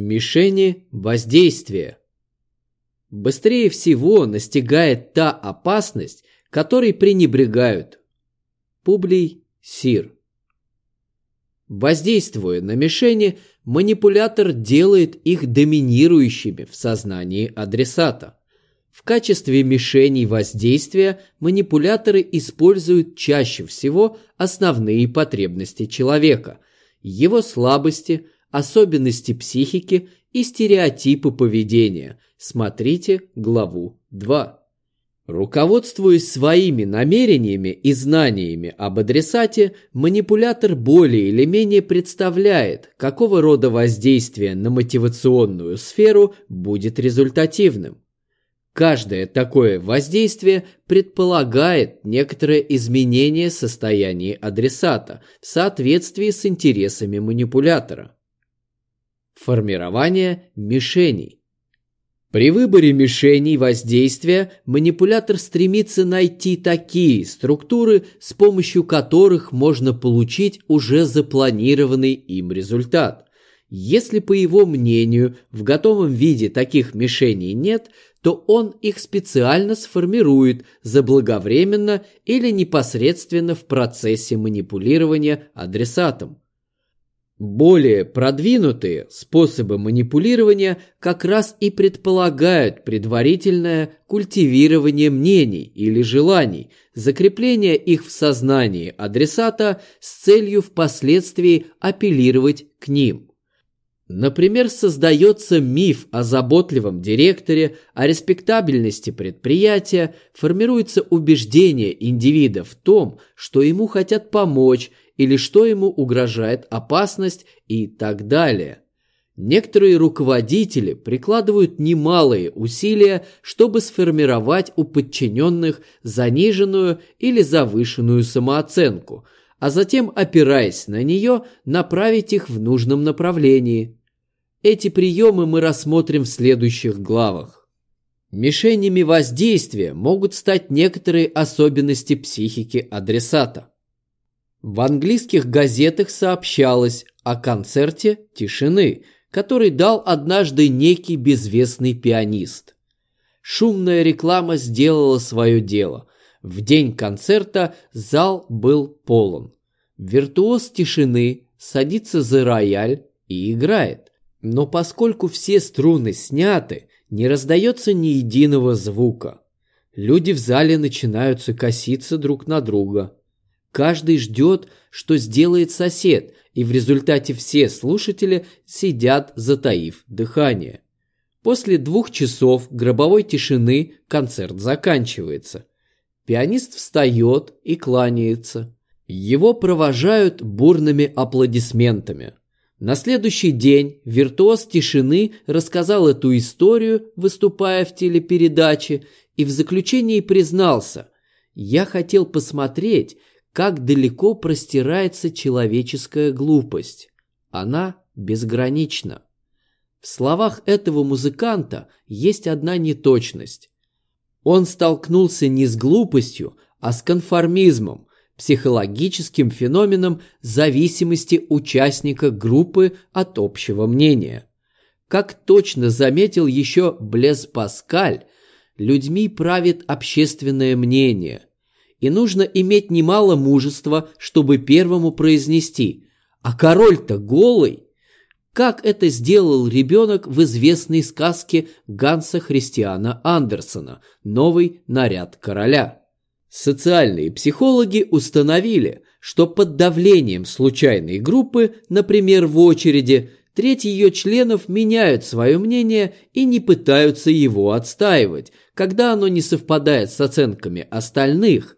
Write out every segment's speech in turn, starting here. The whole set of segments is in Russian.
Мишени воздействия. Быстрее всего настигает та опасность, которой пренебрегают. Публий Сир. Воздействуя на мишени, манипулятор делает их доминирующими в сознании адресата. В качестве мишеней воздействия манипуляторы используют чаще всего основные потребности человека, его слабости, особенности психики и стереотипы поведения. Смотрите главу 2. Руководствуясь своими намерениями и знаниями об адресате, манипулятор более или менее представляет, какого рода воздействие на мотивационную сферу будет результативным. Каждое такое воздействие предполагает некоторое изменение состояния адресата в соответствии с интересами манипулятора. Формирование мишеней. При выборе мишеней воздействия манипулятор стремится найти такие структуры, с помощью которых можно получить уже запланированный им результат. Если, по его мнению, в готовом виде таких мишеней нет, то он их специально сформирует заблаговременно или непосредственно в процессе манипулирования адресатом. Более продвинутые способы манипулирования как раз и предполагают предварительное культивирование мнений или желаний, закрепление их в сознании адресата с целью впоследствии апеллировать к ним. Например, создается миф о заботливом директоре, о респектабельности предприятия, формируется убеждение индивида в том, что ему хотят помочь или что ему угрожает опасность и так далее. Некоторые руководители прикладывают немалые усилия, чтобы сформировать у подчиненных заниженную или завышенную самооценку, а затем, опираясь на нее, направить их в нужном направлении. Эти приемы мы рассмотрим в следующих главах. Мишенями воздействия могут стать некоторые особенности психики адресата. В английских газетах сообщалось о концерте тишины, который дал однажды некий безвестный пианист. Шумная реклама сделала свое дело. В день концерта зал был полон. Виртуоз тишины садится за рояль и играет. Но поскольку все струны сняты, не раздается ни единого звука. Люди в зале начинают коситься друг на друга. Каждый ждет, что сделает сосед, и в результате все слушатели сидят, затаив дыхание. После двух часов гробовой тишины концерт заканчивается. Пианист встает и кланяется. Его провожают бурными аплодисментами. На следующий день виртуоз тишины рассказал эту историю, выступая в телепередаче, и в заключении признался «Я хотел посмотреть, как далеко простирается человеческая глупость. Она безгранична. В словах этого музыканта есть одна неточность. Он столкнулся не с глупостью, а с конформизмом, психологическим феноменом зависимости участника группы от общего мнения. Как точно заметил еще Блез Паскаль, людьми правит общественное мнение – и нужно иметь немало мужества, чтобы первому произнести «А король-то голый!» Как это сделал ребенок в известной сказке Ганса Христиана Андерсона «Новый наряд короля». Социальные психологи установили, что под давлением случайной группы, например, в очереди, треть ее членов меняют свое мнение и не пытаются его отстаивать, когда оно не совпадает с оценками остальных,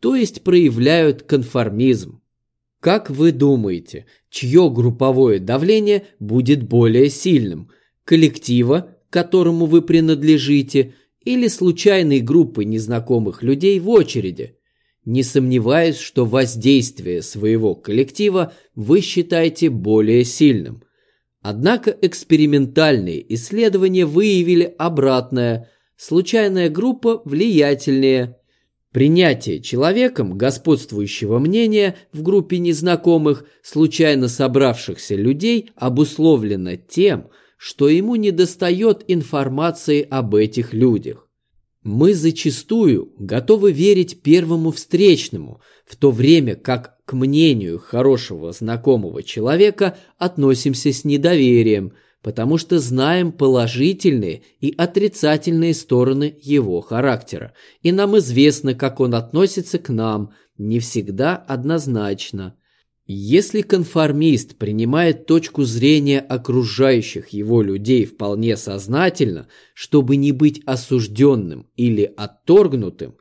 то есть проявляют конформизм. Как вы думаете, чье групповое давление будет более сильным? Коллектива, которому вы принадлежите, или случайной группы незнакомых людей в очереди? Не сомневаюсь, что воздействие своего коллектива вы считаете более сильным. Однако экспериментальные исследования выявили обратное. Случайная группа влиятельнее – Принятие человеком господствующего мнения в группе незнакомых, случайно собравшихся людей обусловлено тем, что ему недостает информации об этих людях. Мы зачастую готовы верить первому встречному, в то время как к мнению хорошего знакомого человека относимся с недоверием, потому что знаем положительные и отрицательные стороны его характера, и нам известно, как он относится к нам, не всегда однозначно. Если конформист принимает точку зрения окружающих его людей вполне сознательно, чтобы не быть осужденным или отторгнутым,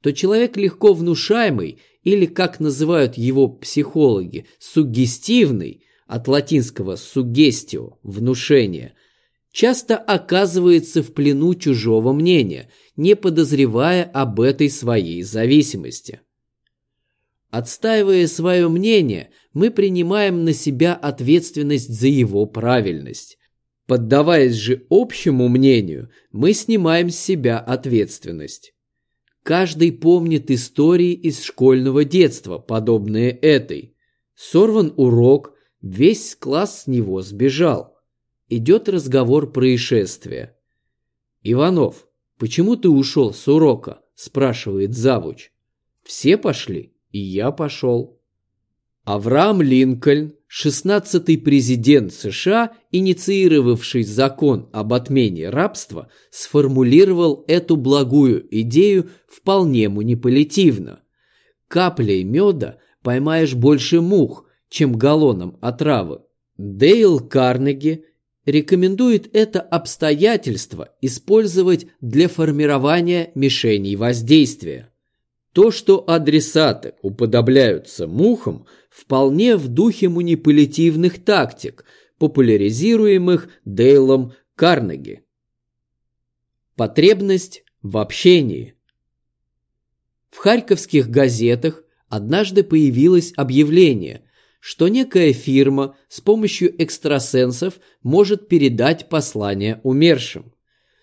то человек легко внушаемый или, как называют его психологи, суггестивный, от латинского «suggestio» – внушение, часто оказывается в плену чужого мнения, не подозревая об этой своей зависимости. Отстаивая свое мнение, мы принимаем на себя ответственность за его правильность. Поддаваясь же общему мнению, мы снимаем с себя ответственность. Каждый помнит истории из школьного детства, подобные этой. Сорван урок, весь класс с него сбежал. Идет разговор происшествия. «Иванов, почему ты ушел с урока?» – спрашивает завуч. «Все пошли?» и я пошел. Авраам Линкольн, шестнадцатый президент США, инициировавший закон об отмене рабства, сформулировал эту благую идею вполне манипулятивно. Каплей меда поймаешь больше мух, чем галлоном отравы. Дейл Карнеги рекомендует это обстоятельство использовать для формирования мишеней воздействия. То, что адресаты уподобляются мухам, вполне в духе манипулятивных тактик, популяризируемых Дейлом Карнеги. Потребность в общении. В харьковских газетах однажды появилось объявление, что некая фирма с помощью экстрасенсов может передать послание умершим.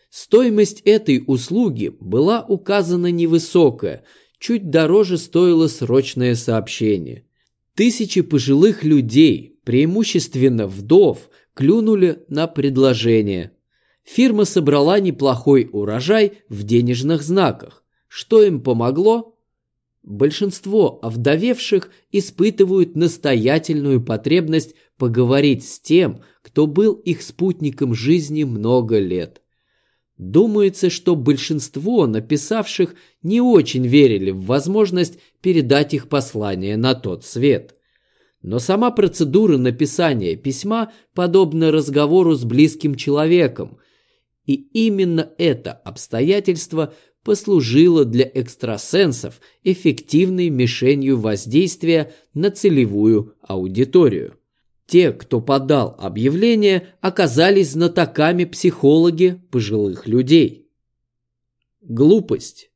Стоимость этой услуги была указана невысокая – чуть дороже стоило срочное сообщение. Тысячи пожилых людей, преимущественно вдов, клюнули на предложение. Фирма собрала неплохой урожай в денежных знаках. Что им помогло? Большинство овдовевших испытывают настоятельную потребность поговорить с тем, кто был их спутником жизни много лет. Думается, что большинство написавших не очень верили в возможность передать их послание на тот свет. Но сама процедура написания письма подобна разговору с близким человеком, и именно это обстоятельство послужило для экстрасенсов эффективной мишенью воздействия на целевую аудиторию. Те, кто подал объявление, оказались знатоками психологи пожилых людей. Глупость.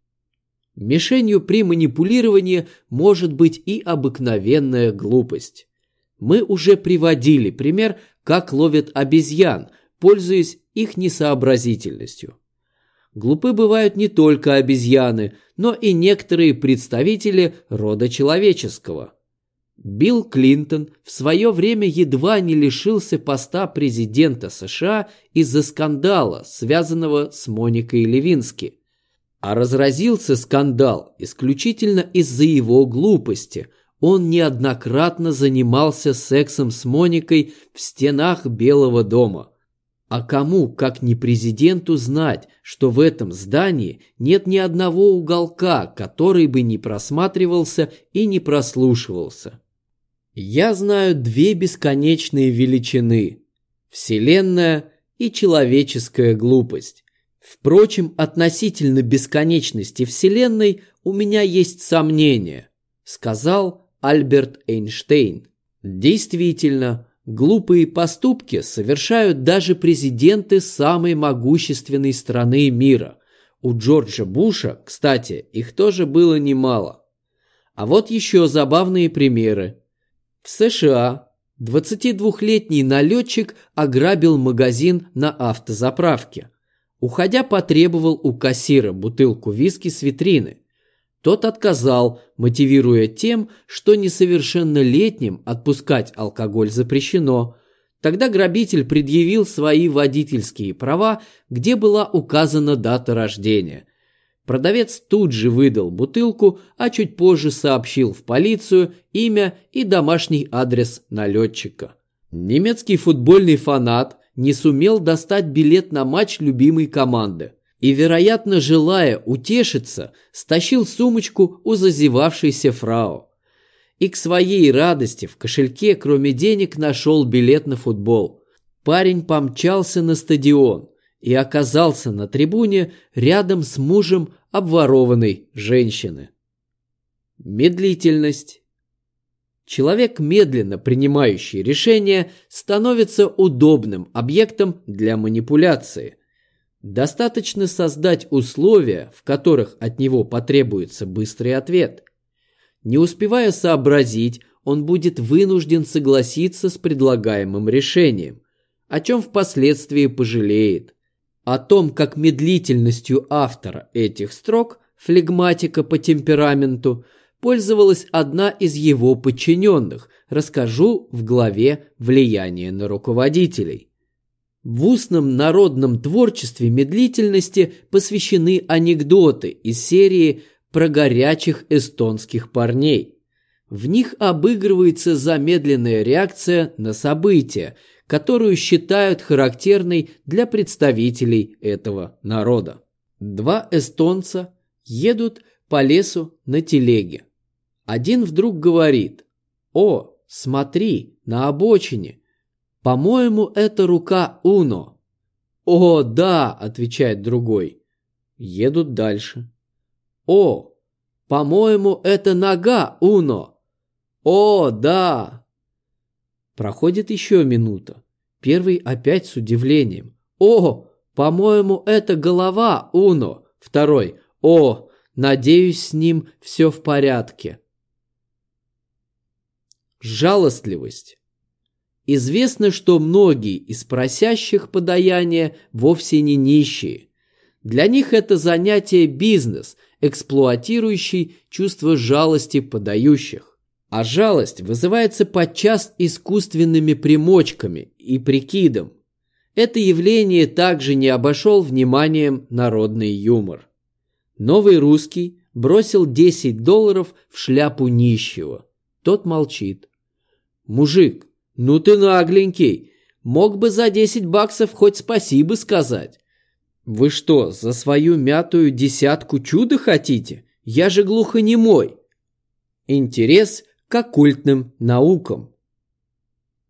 Мишенью при манипулировании может быть и обыкновенная глупость. Мы уже приводили пример, как ловят обезьян, пользуясь их несообразительностью. Глупы бывают не только обезьяны, но и некоторые представители рода человеческого. Билл Клинтон в свое время едва не лишился поста президента США из-за скандала, связанного с Моникой Левински. А разразился скандал исключительно из-за его глупости. Он неоднократно занимался сексом с Моникой в стенах Белого дома. А кому, как не президенту, знать, что в этом здании нет ни одного уголка, который бы не просматривался и не прослушивался? Я знаю две бесконечные величины – Вселенная и человеческая глупость. Впрочем, относительно бесконечности Вселенной у меня есть сомнения, сказал Альберт Эйнштейн. Действительно, глупые поступки совершают даже президенты самой могущественной страны мира. У Джорджа Буша, кстати, их тоже было немало. А вот еще забавные примеры. В США 22-летний налетчик ограбил магазин на автозаправке. Уходя, потребовал у кассира бутылку виски с витрины. Тот отказал, мотивируя тем, что несовершеннолетним отпускать алкоголь запрещено. Тогда грабитель предъявил свои водительские права, где была указана дата рождения. Продавец тут же выдал бутылку, а чуть позже сообщил в полицию имя и домашний адрес налетчика. Немецкий футбольный фанат не сумел достать билет на матч любимой команды и, вероятно, желая утешиться, стащил сумочку у зазевавшейся фрау. И к своей радости в кошельке, кроме денег, нашел билет на футбол. Парень помчался на стадион и оказался на трибуне рядом с мужем обворованной женщины. Медлительность. Человек, медленно принимающий решения, становится удобным объектом для манипуляции – Достаточно создать условия, в которых от него потребуется быстрый ответ. Не успевая сообразить, он будет вынужден согласиться с предлагаемым решением, о чем впоследствии пожалеет. О том, как медлительностью автора этих строк, флегматика по темпераменту, пользовалась одна из его подчиненных, расскажу в главе «Влияние на руководителей». В устном народном творчестве медлительности посвящены анекдоты из серии про горячих эстонских парней. В них обыгрывается замедленная реакция на события, которую считают характерной для представителей этого народа. Два эстонца едут по лесу на телеге. Один вдруг говорит «О, смотри, на обочине, по-моему, это рука Уно. О, да, отвечает другой. Едут дальше. О, по-моему, это нога Уно. О, да. Проходит еще минута. Первый опять с удивлением. О, по-моему, это голова Уно. Второй. О, надеюсь, с ним все в порядке. Жалостливость. Известно, что многие из просящих подаяния вовсе не нищие. Для них это занятие бизнес, эксплуатирующий чувство жалости подающих. А жалость вызывается подчас искусственными примочками и прикидом. Это явление также не обошел вниманием народный юмор. Новый русский бросил 10 долларов в шляпу нищего. Тот молчит. «Мужик, «Ну ты нагленький! Мог бы за десять баксов хоть спасибо сказать!» «Вы что, за свою мятую десятку чуда хотите? Я же глухонемой!» Интерес к оккультным наукам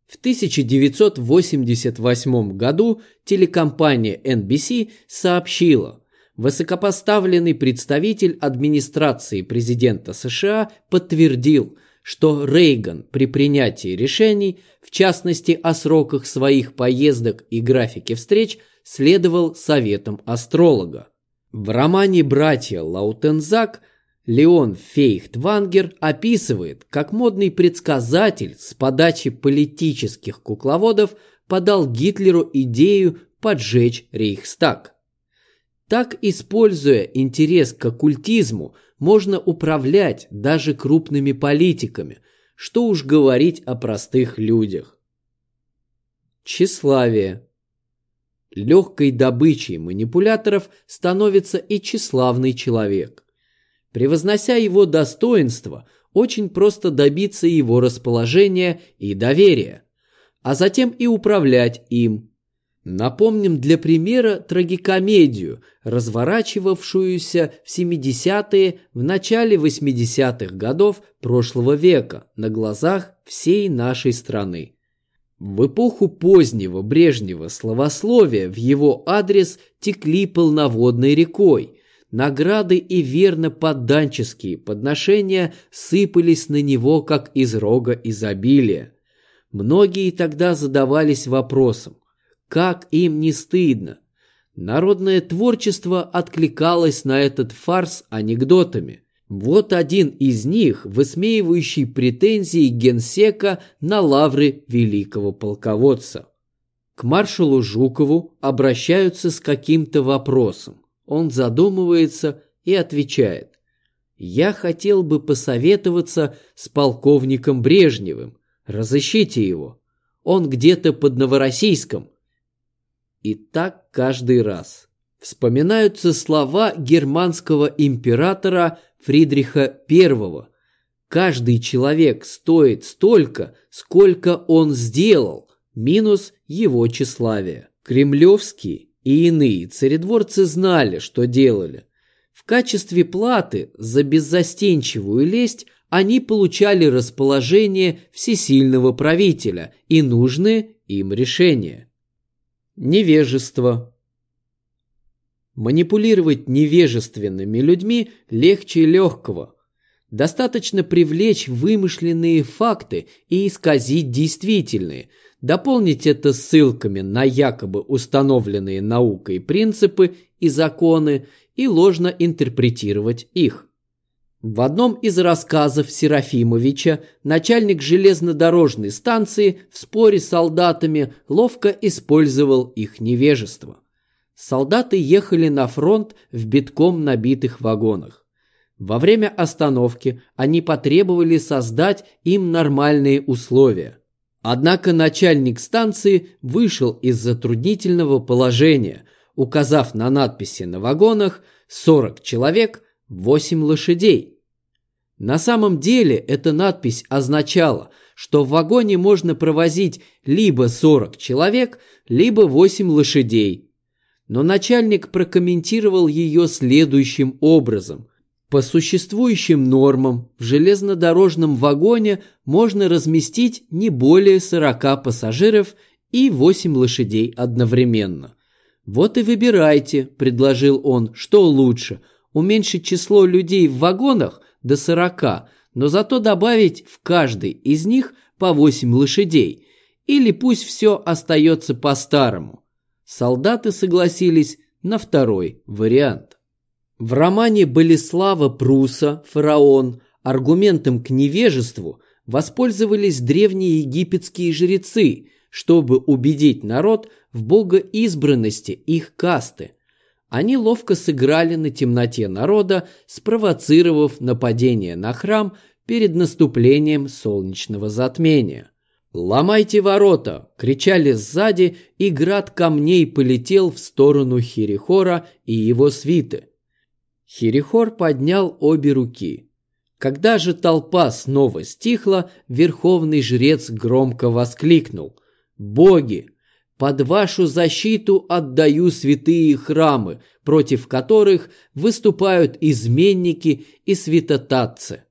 В 1988 году телекомпания NBC сообщила, высокопоставленный представитель администрации президента США подтвердил, что Рейган при принятии решений, в частности о сроках своих поездок и графике встреч, следовал советам астролога. В романе «Братья Лаутензак» Леон Фейхтвангер описывает, как модный предсказатель с подачи политических кукловодов подал Гитлеру идею поджечь Рейхстаг. Так, используя интерес к оккультизму, можно управлять даже крупными политиками, что уж говорить о простых людях. Тщеславие. Легкой добычей манипуляторов становится и тщеславный человек. Превознося его достоинство, очень просто добиться его расположения и доверия, а затем и управлять им – Напомним для примера трагикомедию, разворачивавшуюся в 70-е, в начале 80-х годов прошлого века на глазах всей нашей страны. В эпоху позднего Брежнева словословия в его адрес текли полноводной рекой. Награды и верно подданческие подношения сыпались на него, как из рога изобилия. Многие тогда задавались вопросом, как им не стыдно? Народное творчество откликалось на этот фарс анекдотами. Вот один из них, высмеивающий претензии генсека на лавры великого полководца. К маршалу Жукову обращаются с каким-то вопросом. Он задумывается и отвечает. «Я хотел бы посоветоваться с полковником Брежневым. Разыщите его». он где-то под Новороссийском. И так каждый раз. Вспоминаются слова германского императора Фридриха I. Каждый человек стоит столько, сколько он сделал, минус его тщеславие. Кремлевские и иные царедворцы знали, что делали. В качестве платы за беззастенчивую лесть они получали расположение всесильного правителя и нужные им решения. Невежество. Манипулировать невежественными людьми легче легкого. Достаточно привлечь вымышленные факты и исказить действительные, дополнить это ссылками на якобы установленные наукой принципы и законы и ложно интерпретировать их. В одном из рассказов Серафимовича начальник железнодорожной станции в споре с солдатами ловко использовал их невежество. Солдаты ехали на фронт в битком набитых вагонах. Во время остановки они потребовали создать им нормальные условия. Однако начальник станции вышел из затруднительного положения, указав на надписи на вагонах «40 человек, 8 лошадей». На самом деле эта надпись означала, что в вагоне можно провозить либо 40 человек, либо 8 лошадей. Но начальник прокомментировал ее следующим образом. По существующим нормам в железнодорожном вагоне можно разместить не более 40 пассажиров и 8 лошадей одновременно. «Вот и выбирайте», – предложил он, – «что лучше – уменьшить число людей в вагонах до 40, но зато добавить в каждый из них по 8 лошадей, или пусть все остается по-старому. Солдаты согласились на второй вариант. В романе Болеслава Пруса «Фараон» аргументом к невежеству воспользовались древние египетские жрецы, чтобы убедить народ в богоизбранности их касты. Они ловко сыграли на темноте народа, спровоцировав нападение на храм перед наступлением солнечного затмения. «Ломайте ворота!» – кричали сзади, и град камней полетел в сторону Хирихора и его свиты. Хирихор поднял обе руки. Когда же толпа снова стихла, верховный жрец громко воскликнул «Боги, под вашу защиту отдаю святые храмы, против которых выступают изменники и святотатцы.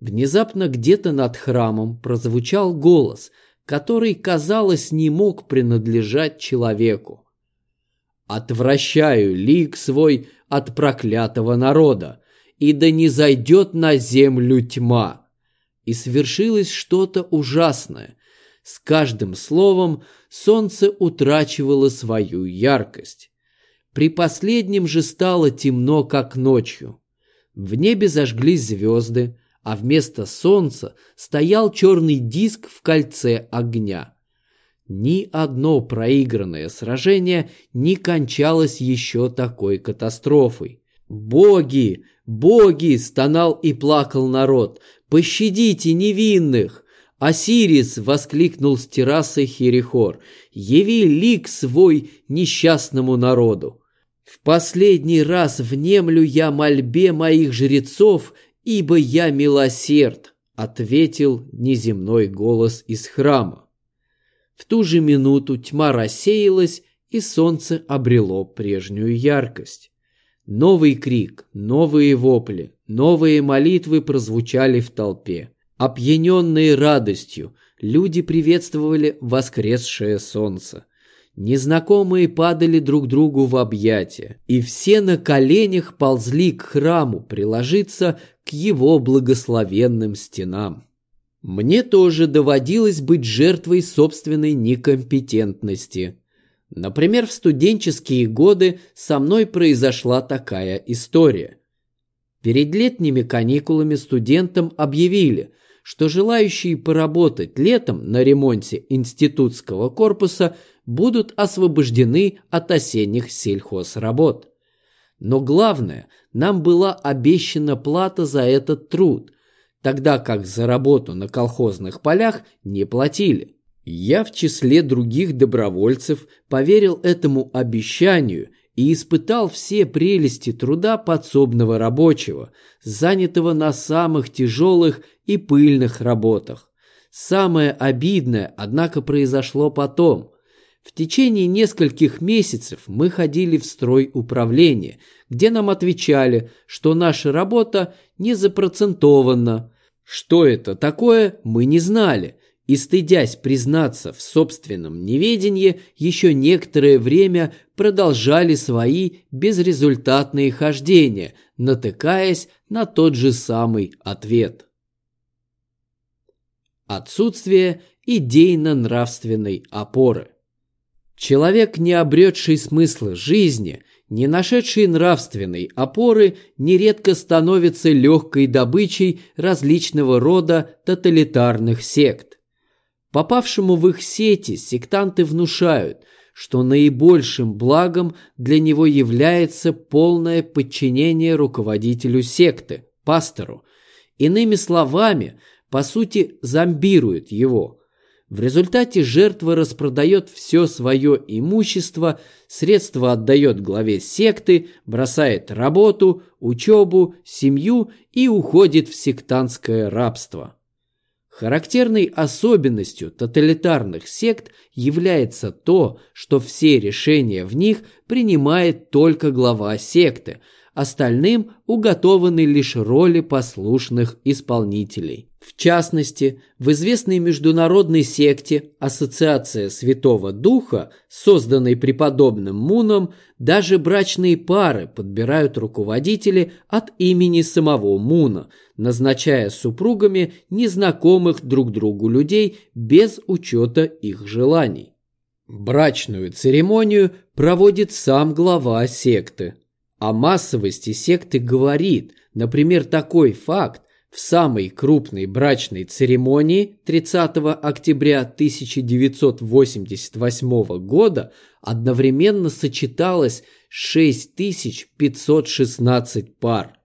Внезапно где-то над храмом прозвучал голос, который, казалось, не мог принадлежать человеку. «Отвращаю лик свой от проклятого народа, и да не зайдет на землю тьма». И свершилось что-то ужасное. С каждым словом солнце утрачивало свою яркость. При последнем же стало темно, как ночью. В небе зажглись звезды, а вместо солнца стоял черный диск в кольце огня. Ни одно проигранное сражение не кончалось еще такой катастрофой. «Боги! Боги!» – стонал и плакал народ. «Пощадите невинных! «Осирис!» — воскликнул с террасы Херихор. «Яви лик свой несчастному народу!» «В последний раз внемлю я мольбе моих жрецов, ибо я милосерд!» — ответил неземной голос из храма. В ту же минуту тьма рассеялась, и солнце обрело прежнюю яркость. Новый крик, новые вопли, новые молитвы прозвучали в толпе. Опьяненные радостью, люди приветствовали воскресшее солнце. Незнакомые падали друг другу в объятия, и все на коленях ползли к храму приложиться к его благословенным стенам. Мне тоже доводилось быть жертвой собственной некомпетентности. Например, в студенческие годы со мной произошла такая история. Перед летними каникулами студентам объявили – что желающие поработать летом на ремонте институтского корпуса будут освобождены от осенних сельхозработ. Но главное, нам была обещана плата за этот труд, тогда как за работу на колхозных полях не платили. Я в числе других добровольцев поверил этому обещанию и испытал все прелести труда подсобного рабочего, занятого на самых тяжелых и пыльных работах. Самое обидное, однако, произошло потом. В течение нескольких месяцев мы ходили в строй управления, где нам отвечали, что наша работа не запроцентована. Что это такое, мы не знали, и, стыдясь признаться в собственном неведении, еще некоторое время продолжали свои безрезультатные хождения, натыкаясь на тот же самый ответ. Отсутствие идейно-нравственной опоры. Человек, не обретший смысла жизни, не нашедший нравственной опоры, нередко становится легкой добычей различного рода тоталитарных сект. Попавшему в их сети сектанты внушают, что наибольшим благом для него является полное подчинение руководителю секты, пастору. Иными словами, по сути, зомбируют его. В результате жертва распродает все свое имущество, средства отдает главе секты, бросает работу, учебу, семью и уходит в сектантское рабство. Характерной особенностью тоталитарных сект является то, что все решения в них принимает только глава секты, остальным уготованы лишь роли послушных исполнителей. В частности, в известной международной секте Ассоциация Святого Духа, созданной преподобным Муном, даже брачные пары подбирают руководители от имени самого Муна, назначая супругами незнакомых друг другу людей без учета их желаний. Брачную церемонию проводит сам глава секты. О массовости секты говорит, например, такой факт, в самой крупной брачной церемонии 30 октября 1988 года одновременно сочеталось 6516 пар.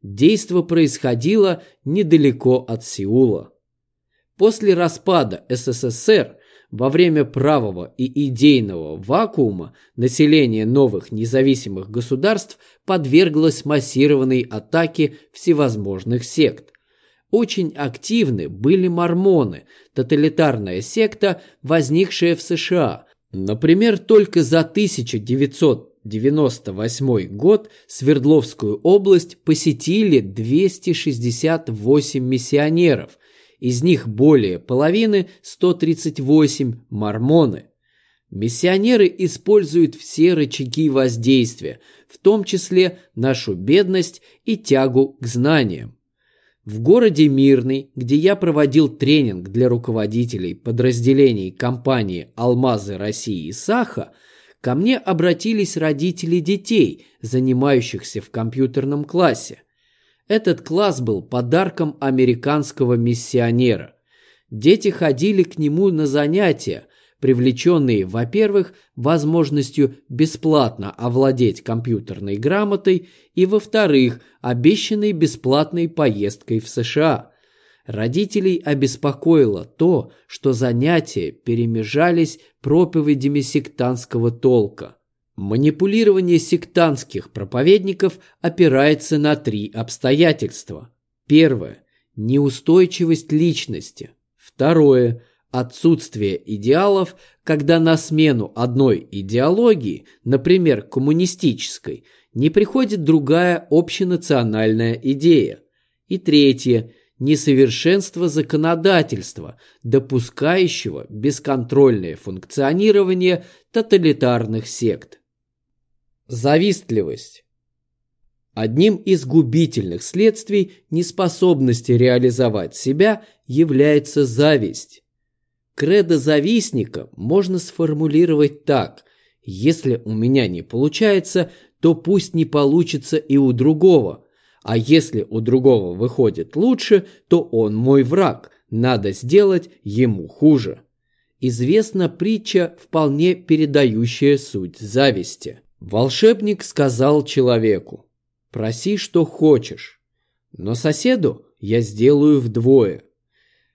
Действо происходило недалеко от Сеула. После распада СССР во время правого и идейного вакуума население новых независимых государств подверглось массированной атаке всевозможных сект. Очень активны были мормоны, тоталитарная секта, возникшая в США. Например, только за 1998 год Свердловскую область посетили 268 миссионеров, из них более половины, 138, мормоны. Миссионеры используют все рычаги воздействия, в том числе нашу бедность и тягу к знаниям. В городе Мирный, где я проводил тренинг для руководителей подразделений компании «Алмазы России» и «Саха», ко мне обратились родители детей, занимающихся в компьютерном классе – этот класс был подарком американского миссионера. Дети ходили к нему на занятия, привлеченные, во-первых, возможностью бесплатно овладеть компьютерной грамотой и, во-вторых, обещанной бесплатной поездкой в США. Родителей обеспокоило то, что занятия перемежались проповедями сектантского толка. Манипулирование сектантских проповедников опирается на три обстоятельства. Первое – неустойчивость личности. Второе – отсутствие идеалов, когда на смену одной идеологии, например, коммунистической, не приходит другая общенациональная идея. И третье – несовершенство законодательства, допускающего бесконтрольное функционирование тоталитарных сект. Завистливость. Одним из губительных следствий неспособности реализовать себя является зависть. Кредо завистника можно сформулировать так «Если у меня не получается, то пусть не получится и у другого, а если у другого выходит лучше, то он мой враг, надо сделать ему хуже». Известна притча, вполне передающая суть зависти. Волшебник сказал человеку, проси, что хочешь, но соседу я сделаю вдвое.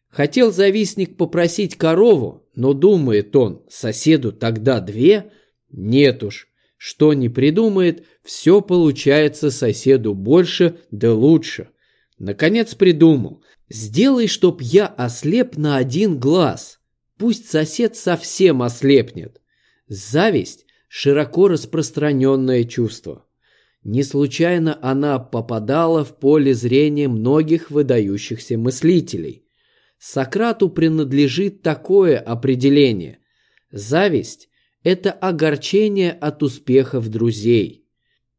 Хотел завистник попросить корову, но думает он, соседу тогда две? Нет уж, что не придумает, все получается соседу больше да лучше. Наконец придумал, сделай, чтоб я ослеп на один глаз. Пусть сосед совсем ослепнет. Зависть – широко распространенное чувство. Не случайно она попадала в поле зрения многих выдающихся мыслителей. Сократу принадлежит такое определение. Зависть – это огорчение от успехов друзей.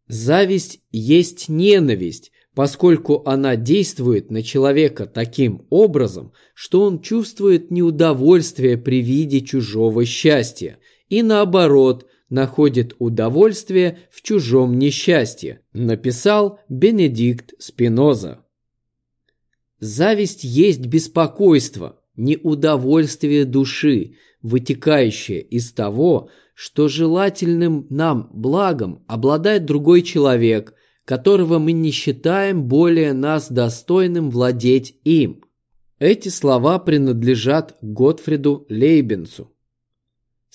Зависть есть ненависть, поскольку она действует на человека таким образом, что он чувствует неудовольствие при виде чужого счастья и наоборот находит удовольствие в чужом несчастье, написал Бенедикт Спиноза. Зависть есть беспокойство, неудовольствие души, вытекающее из того, что желательным нам благом обладает другой человек, которого мы не считаем более нас достойным владеть им. Эти слова принадлежат Готфриду Лейбенцу.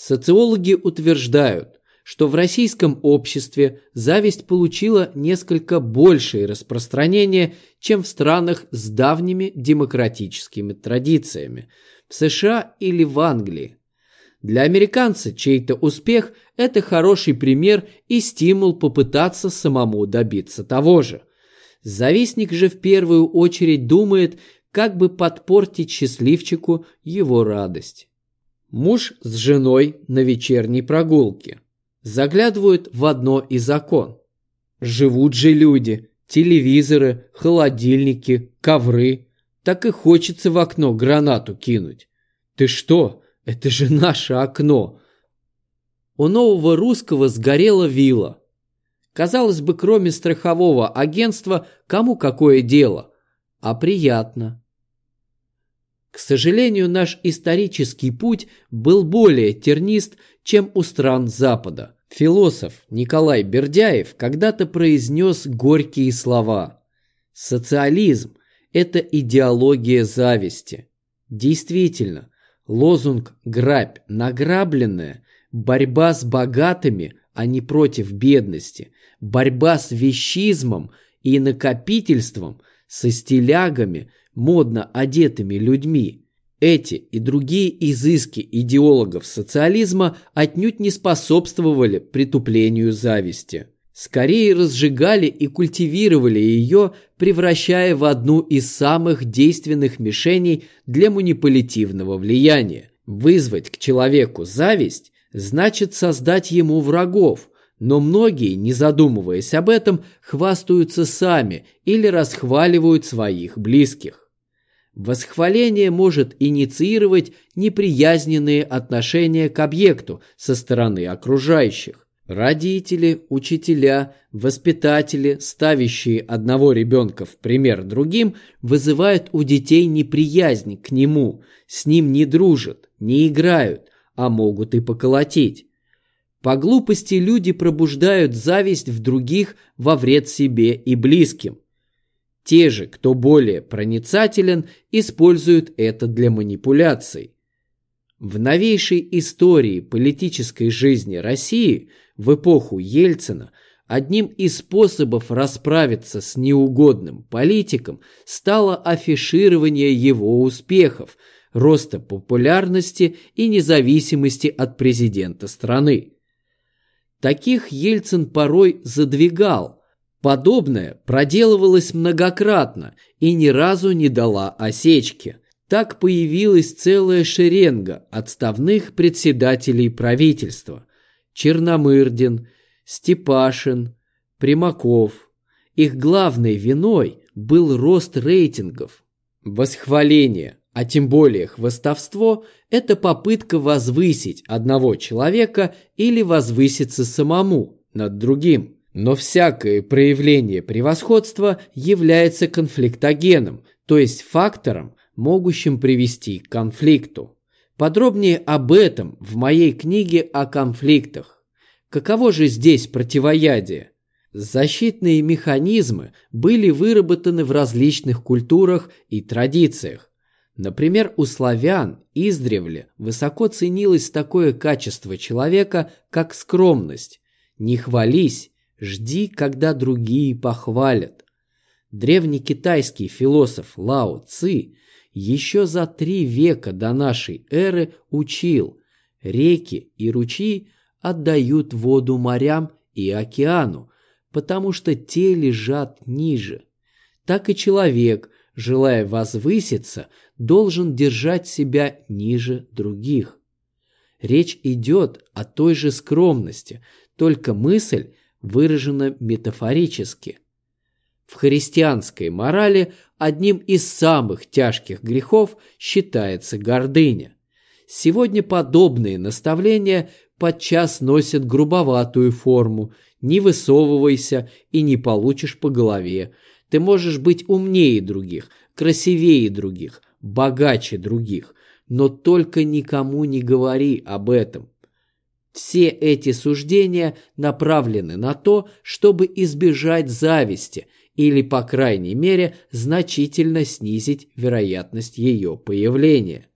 Социологи утверждают, что в российском обществе зависть получила несколько большее распространение, чем в странах с давними демократическими традициями, в США или в Англии. Для американца чей-то успех – это хороший пример и стимул попытаться самому добиться того же. Завистник же в первую очередь думает, как бы подпортить счастливчику его радость. Муж с женой на вечерней прогулке – заглядывают в одно из окон. Живут же люди, телевизоры, холодильники, ковры. Так и хочется в окно гранату кинуть. Ты что? Это же наше окно. У нового русского сгорела вилла. Казалось бы, кроме страхового агентства, кому какое дело? А приятно. К сожалению, наш исторический путь был более тернист, чем у стран Запада. Философ Николай Бердяев когда-то произнес горькие слова. Социализм – это идеология зависти. Действительно, лозунг «грабь награбленное» – борьба с богатыми, а не против бедности, борьба с вещизмом и накопительством, со стилягами, модно одетыми людьми – эти и другие изыски идеологов социализма отнюдь не способствовали притуплению зависти. Скорее разжигали и культивировали ее, превращая в одну из самых действенных мишеней для манипулятивного влияния. Вызвать к человеку зависть значит создать ему врагов, но многие, не задумываясь об этом, хвастаются сами или расхваливают своих близких. Восхваление может инициировать неприязненные отношения к объекту со стороны окружающих. Родители, учителя, воспитатели, ставящие одного ребенка в пример другим, вызывают у детей неприязнь к нему, с ним не дружат, не играют, а могут и поколотить. По глупости люди пробуждают зависть в других во вред себе и близким. Те же, кто более проницателен, используют это для манипуляций. В новейшей истории политической жизни России в эпоху Ельцина одним из способов расправиться с неугодным политиком стало афиширование его успехов, роста популярности и независимости от президента страны. Таких Ельцин порой задвигал – Подобное проделывалось многократно и ни разу не дала осечки. Так появилась целая шеренга отставных председателей правительства. Черномырдин, Степашин, Примаков. Их главной виной был рост рейтингов. Восхваление, а тем более хвастовство – это попытка возвысить одного человека или возвыситься самому над другим – но всякое проявление превосходства является конфликтогеном, то есть фактором, могущим привести к конфликту. Подробнее об этом в моей книге о конфликтах. Каково же здесь противоядие? Защитные механизмы были выработаны в различных культурах и традициях. Например, у славян издревле высоко ценилось такое качество человека, как скромность. Не хвались, жди, когда другие похвалят. Древний китайский философ Лао Ци еще за три века до нашей эры учил, реки и ручьи отдают воду морям и океану, потому что те лежат ниже. Так и человек, желая возвыситься, должен держать себя ниже других. Речь идет о той же скромности, только мысль выражена метафорически. В христианской морали одним из самых тяжких грехов считается гордыня. Сегодня подобные наставления подчас носят грубоватую форму «не высовывайся и не получишь по голове», ты можешь быть умнее других, красивее других, богаче других, но только никому не говори об этом. Все эти суждения направлены на то, чтобы избежать зависти или, по крайней мере, значительно снизить вероятность ее появления.